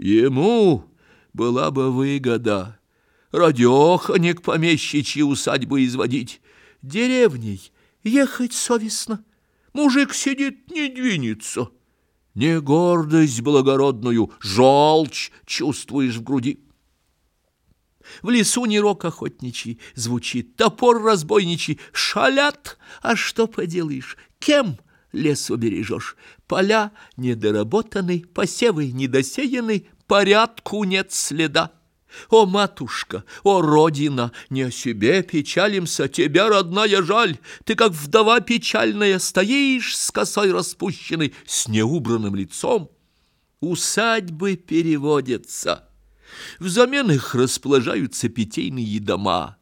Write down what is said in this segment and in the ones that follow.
Ему была бы выгода радеханик помещичьи усадьбы изводить, деревней ехать совестно. Мужик сидит, не двинется. Не гордость благородную, желчь чувствуешь в груди. В лесу не рок охотничий звучит, топор разбойничий, шалят, а что поделаешь, кем лес убережешь? Поля недоработаны, посевы недосеяны, порядку нет следа. О, матушка, о, родина, не о себе печалимся, тебя, родная, жаль. Ты, как вдова печальная, стоишь с косой распущенной, с неубранным лицом. Усадьбы переводятся, взамен их расположаются питейные дома.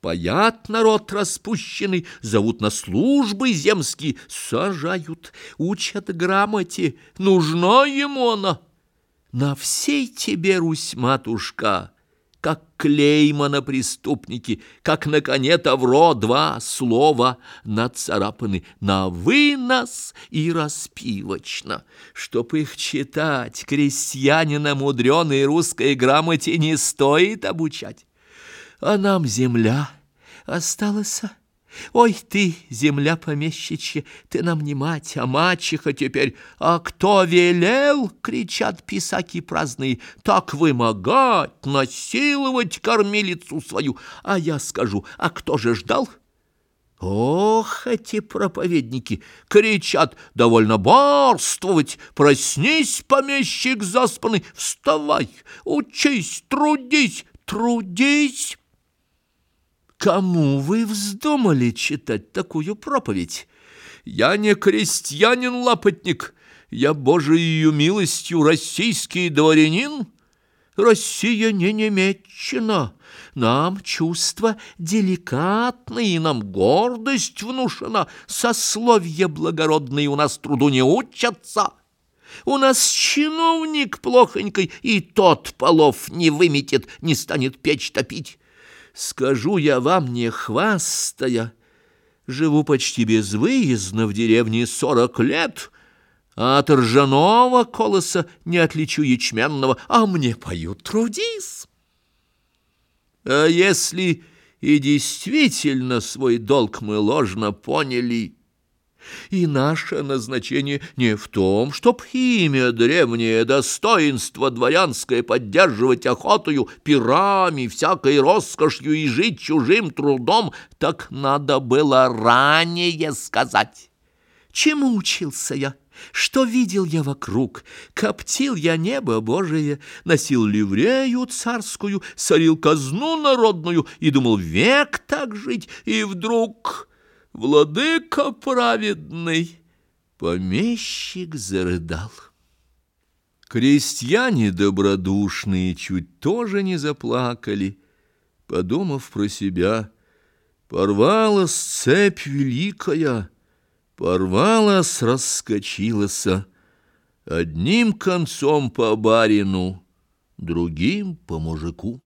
Паят народ распущенный, зовут на службы земские, сажают, учат грамоте, нужна ему она. На всей тебе, Русь, матушка, как клейма на преступнике, как на коне Тавро два слова нацарапаны на вынос и распивочно. Чтоб их читать, крестьянина мудреной русской грамоте не стоит обучать. А нам земля осталась, Ой ты, земля помещичья, ты нам не мать, а мачеха теперь. А кто велел, кричат писаки праздные, так вымогать, насиловать кормилицу свою. А я скажу, а кто же ждал? Ох, эти проповедники кричат, довольно барствовать, проснись, помещик заспанный, вставай, учись, трудись, трудись. Кому вы вздумали читать такую проповедь? Я не крестьянин-лапотник, я Божией милостью российский дворянин. Россия не немеччина, нам чувства деликатные, нам гордость внушена, сословья благородные у нас труду не учатся». У нас чиновник плохонький, и тот полов не выметит, не станет печь топить. Скажу я вам, не хвастая, живу почти безвыездно в деревне сорок лет, а от ржаного колоса не отличу ячменного, а мне поют «Трудись». А если и действительно свой долг мы ложно поняли — и наше назначение не в том, чтоб имя древнее, достоинство дворянское поддерживать охотою, пирами, всякой роскошью и жить чужим трудом, так надо было ранее сказать. Чему учился я? Что видел я вокруг? Коптил я небо Божие, носил ливрею царскую, сорил казну народную и думал век так жить, и вдруг владыка праведный!» Помещик зарыдал. Крестьяне добродушные чуть тоже не заплакали, подумав про себя. Порвалась цепь великая, порвалась, раскочилась, одним концом по барину, другим по мужику.